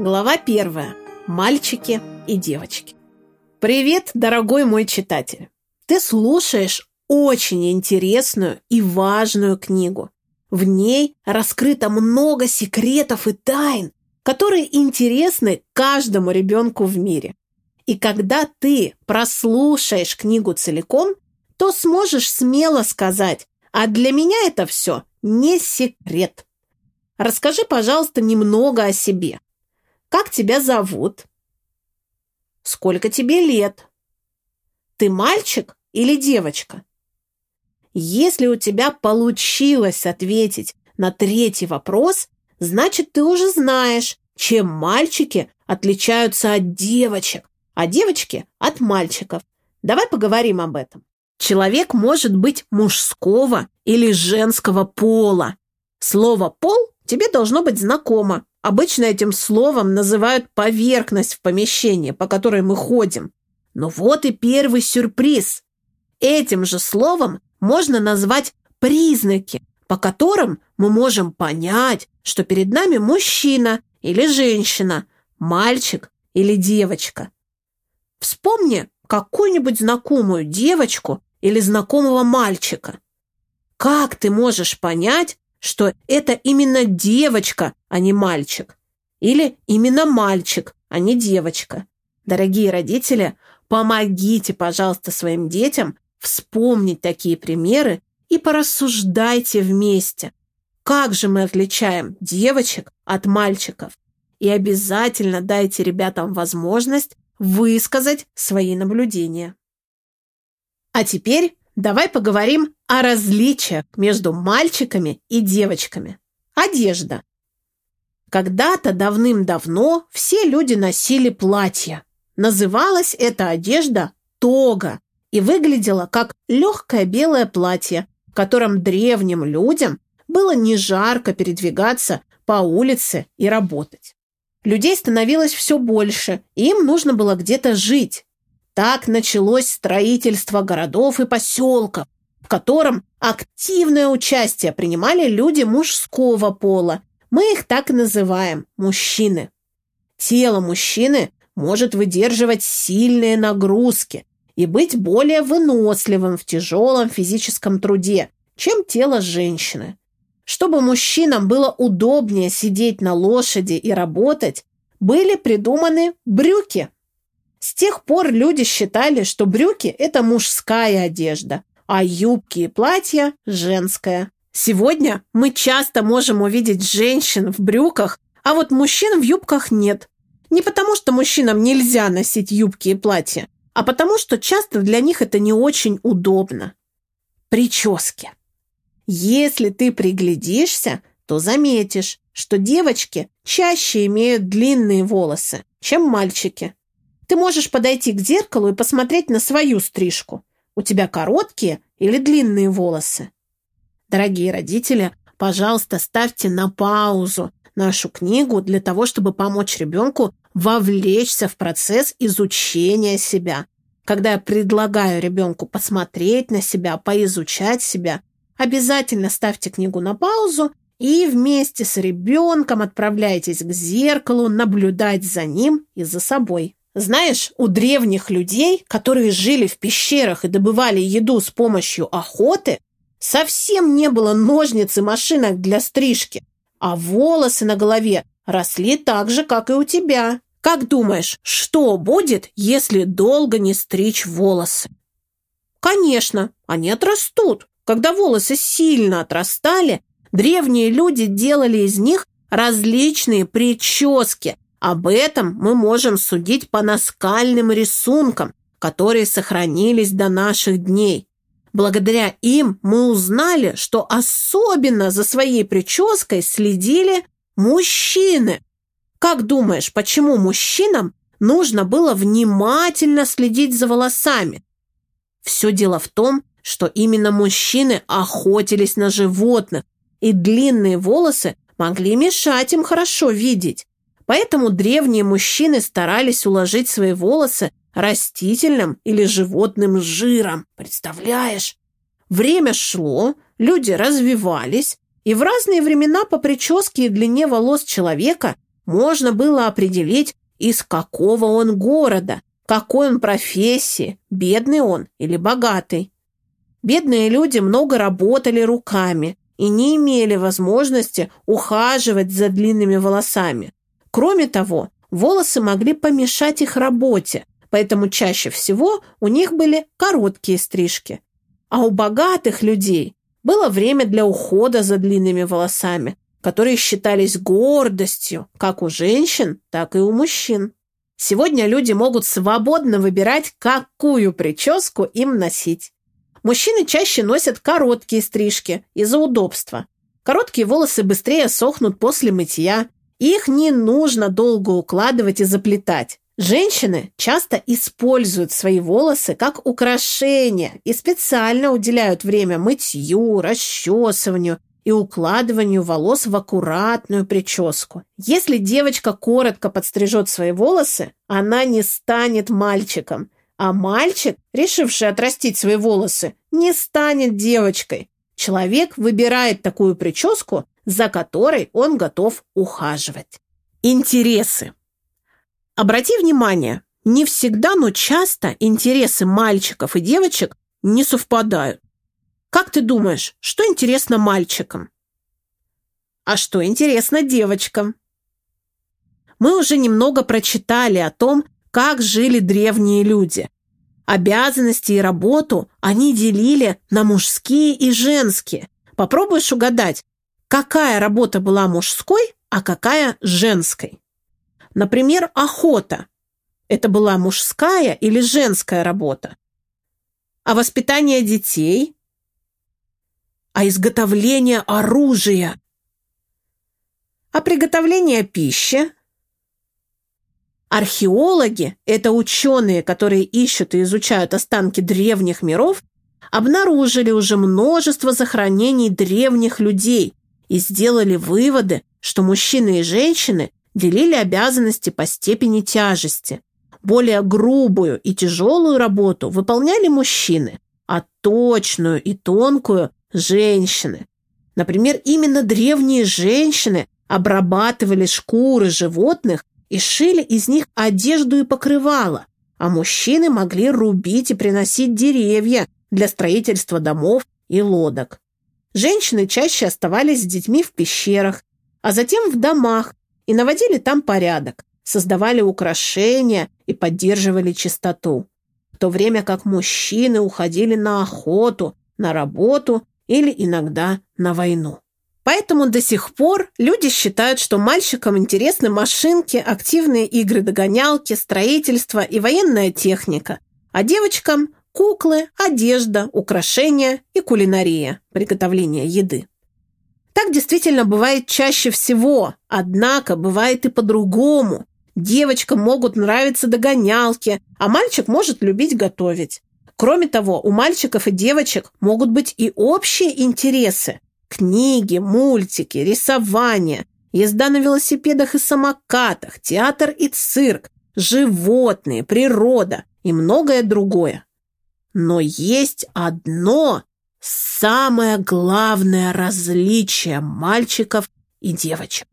Глава первая. Мальчики и девочки. Привет, дорогой мой читатель! Ты слушаешь очень интересную и важную книгу. В ней раскрыто много секретов и тайн, которые интересны каждому ребенку в мире. И когда ты прослушаешь книгу целиком, то сможешь смело сказать, а для меня это все не секрет. Расскажи, пожалуйста, немного о себе. Как тебя зовут? Сколько тебе лет? Ты мальчик или девочка? Если у тебя получилось ответить на третий вопрос, значит, ты уже знаешь, чем мальчики отличаются от девочек, а девочки от мальчиков. Давай поговорим об этом. Человек может быть мужского или женского пола. Слово «пол» тебе должно быть знакомо. Обычно этим словом называют поверхность в помещении, по которой мы ходим. Но вот и первый сюрприз. Этим же словом можно назвать признаки, по которым мы можем понять, что перед нами мужчина или женщина, мальчик или девочка. Вспомни какую-нибудь знакомую девочку или знакомого мальчика. Как ты можешь понять, что это именно девочка, а не мальчик. Или именно мальчик, а не девочка. Дорогие родители, помогите, пожалуйста, своим детям вспомнить такие примеры и порассуждайте вместе. Как же мы отличаем девочек от мальчиков? И обязательно дайте ребятам возможность высказать свои наблюдения. А теперь давай поговорим о различиях между мальчиками и девочками. Одежда. Когда-то давным-давно все люди носили платья. Называлась эта одежда тога и выглядела как легкое белое платье, в котором древним людям было не жарко передвигаться по улице и работать. Людей становилось все больше, и им нужно было где-то жить. Так началось строительство городов и поселков, в котором активное участие принимали люди мужского пола. Мы их так и называем – мужчины. Тело мужчины может выдерживать сильные нагрузки и быть более выносливым в тяжелом физическом труде, чем тело женщины. Чтобы мужчинам было удобнее сидеть на лошади и работать, были придуманы брюки. С тех пор люди считали, что брюки – это мужская одежда, а юбки и платья – женская. Сегодня мы часто можем увидеть женщин в брюках, а вот мужчин в юбках нет. Не потому, что мужчинам нельзя носить юбки и платья, а потому, что часто для них это не очень удобно. Прически. Если ты приглядишься, то заметишь, что девочки чаще имеют длинные волосы, чем мальчики. Ты можешь подойти к зеркалу и посмотреть на свою стрижку. У тебя короткие или длинные волосы? Дорогие родители, пожалуйста, ставьте на паузу нашу книгу для того, чтобы помочь ребенку вовлечься в процесс изучения себя. Когда я предлагаю ребенку посмотреть на себя, поизучать себя, обязательно ставьте книгу на паузу и вместе с ребенком отправляйтесь к зеркалу наблюдать за ним и за собой. Знаешь, у древних людей, которые жили в пещерах и добывали еду с помощью охоты, совсем не было ножниц и машинок для стрижки, а волосы на голове росли так же, как и у тебя. Как думаешь, что будет, если долго не стричь волосы? Конечно, они отрастут. Когда волосы сильно отрастали, древние люди делали из них различные прически, об этом мы можем судить по наскальным рисункам, которые сохранились до наших дней. Благодаря им мы узнали, что особенно за своей прической следили мужчины. Как думаешь, почему мужчинам нужно было внимательно следить за волосами? Все дело в том, что именно мужчины охотились на животных, и длинные волосы могли мешать им хорошо видеть. Поэтому древние мужчины старались уложить свои волосы растительным или животным жиром. Представляешь? Время шло, люди развивались, и в разные времена по прическе и длине волос человека можно было определить, из какого он города, какой он профессии, бедный он или богатый. Бедные люди много работали руками и не имели возможности ухаживать за длинными волосами. Кроме того, волосы могли помешать их работе, поэтому чаще всего у них были короткие стрижки. А у богатых людей было время для ухода за длинными волосами, которые считались гордостью как у женщин, так и у мужчин. Сегодня люди могут свободно выбирать, какую прическу им носить. Мужчины чаще носят короткие стрижки из-за удобства. Короткие волосы быстрее сохнут после мытья, их не нужно долго укладывать и заплетать. Женщины часто используют свои волосы как украшение и специально уделяют время мытью, расчесыванию и укладыванию волос в аккуратную прическу. Если девочка коротко подстрижет свои волосы, она не станет мальчиком – а мальчик, решивший отрастить свои волосы, не станет девочкой. Человек выбирает такую прическу, за которой он готов ухаживать. Интересы. Обрати внимание, не всегда, но часто интересы мальчиков и девочек не совпадают. Как ты думаешь, что интересно мальчикам? А что интересно девочкам? Мы уже немного прочитали о том, как жили древние люди. Обязанности и работу они делили на мужские и женские. Попробуешь угадать, какая работа была мужской, а какая женской. Например, охота. Это была мужская или женская работа? А воспитание детей? А изготовление оружия? А приготовление пищи? Археологи – это ученые, которые ищут и изучают останки древних миров, обнаружили уже множество захоронений древних людей и сделали выводы, что мужчины и женщины делили обязанности по степени тяжести. Более грубую и тяжелую работу выполняли мужчины, а точную и тонкую – женщины. Например, именно древние женщины обрабатывали шкуры животных и шили из них одежду и покрывало, а мужчины могли рубить и приносить деревья для строительства домов и лодок. Женщины чаще оставались с детьми в пещерах, а затем в домах и наводили там порядок, создавали украшения и поддерживали чистоту, в то время как мужчины уходили на охоту, на работу или иногда на войну. Поэтому до сих пор люди считают, что мальчикам интересны машинки, активные игры-догонялки, строительство и военная техника, а девочкам – куклы, одежда, украшения и кулинария, приготовление еды. Так действительно бывает чаще всего, однако бывает и по-другому. Девочкам могут нравиться догонялки, а мальчик может любить готовить. Кроме того, у мальчиков и девочек могут быть и общие интересы – Книги, мультики, рисование, езда на велосипедах и самокатах, театр и цирк, животные, природа и многое другое. Но есть одно самое главное различие мальчиков и девочек.